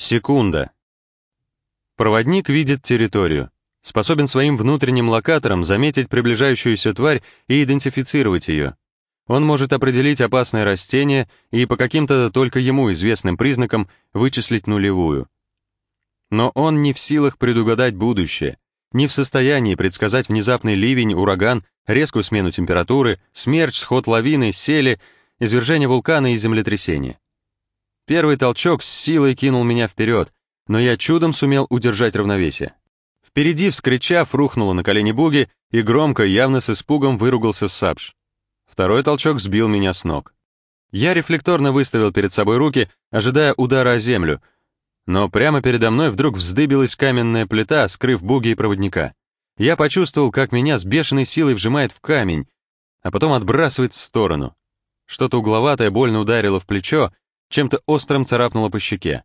Секунда. Проводник видит территорию, способен своим внутренним локатором заметить приближающуюся тварь и идентифицировать ее. Он может определить опасное растение и по каким-то только ему известным признакам вычислить нулевую. Но он не в силах предугадать будущее, не в состоянии предсказать внезапный ливень, ураган, резкую смену температуры, смерч, сход лавины, сели, извержение вулкана и землетрясение. Первый толчок с силой кинул меня вперед, но я чудом сумел удержать равновесие. Впереди, вскричав, рухнула на колени Буги и громко, явно с испугом выругался Сабж. Второй толчок сбил меня с ног. Я рефлекторно выставил перед собой руки, ожидая удара о землю, но прямо передо мной вдруг вздыбилась каменная плита, скрыв Буги и проводника. Я почувствовал, как меня с бешеной силой вжимает в камень, а потом отбрасывает в сторону. Что-то угловатое больно ударило в плечо, чем-то острым царапнуло по щеке.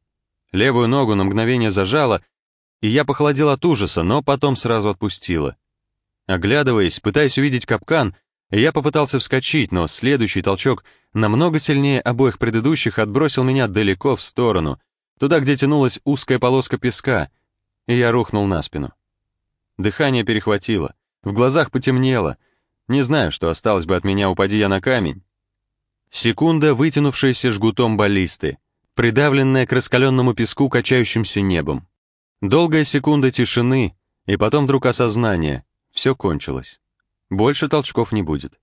Левую ногу на мгновение зажало, и я похолодел от ужаса, но потом сразу отпустила. Оглядываясь, пытаясь увидеть капкан, я попытался вскочить, но следующий толчок, намного сильнее обоих предыдущих, отбросил меня далеко в сторону, туда, где тянулась узкая полоска песка, и я рухнул на спину. Дыхание перехватило, в глазах потемнело. Не знаю, что осталось бы от меня, упади я на камень. Секунда, вытянувшаяся жгутом баллисты, придавленная к раскаленному песку качающимся небом. Долгая секунда тишины, и потом вдруг осознание. Все кончилось. Больше толчков не будет.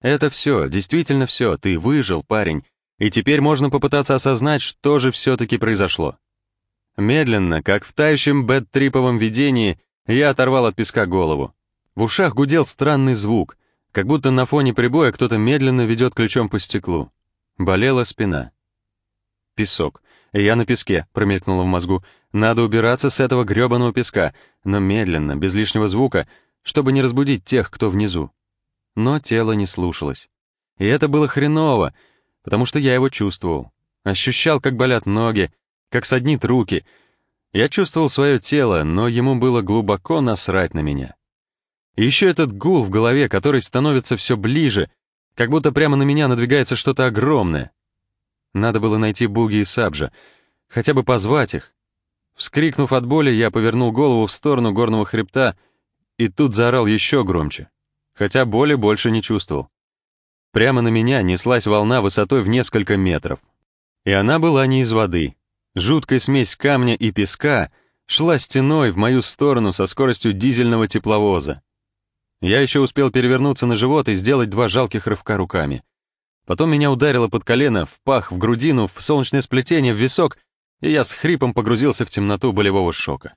Это все, действительно все, ты выжил, парень, и теперь можно попытаться осознать, что же все-таки произошло. Медленно, как в тающем бэт-триповом видении, я оторвал от песка голову. В ушах гудел странный звук, как будто на фоне прибоя кто-то медленно ведет ключом по стеклу. Болела спина. Песок. Я на песке, промелькнуло в мозгу. Надо убираться с этого грёбаного песка, но медленно, без лишнего звука, чтобы не разбудить тех, кто внизу. Но тело не слушалось. И это было хреново, потому что я его чувствовал. Ощущал, как болят ноги, как саднит руки. Я чувствовал свое тело, но ему было глубоко насрать на меня. И еще этот гул в голове, который становится все ближе, как будто прямо на меня надвигается что-то огромное. Надо было найти Буги и Сабжа, хотя бы позвать их. Вскрикнув от боли, я повернул голову в сторону горного хребта и тут заорал еще громче, хотя боли больше не чувствовал. Прямо на меня неслась волна высотой в несколько метров. И она была не из воды. Жуткая смесь камня и песка шла стеной в мою сторону со скоростью дизельного тепловоза. Я еще успел перевернуться на живот и сделать два жалких рывка руками. Потом меня ударило под колено, в пах, в грудину, в солнечное сплетение, в висок, и я с хрипом погрузился в темноту болевого шока.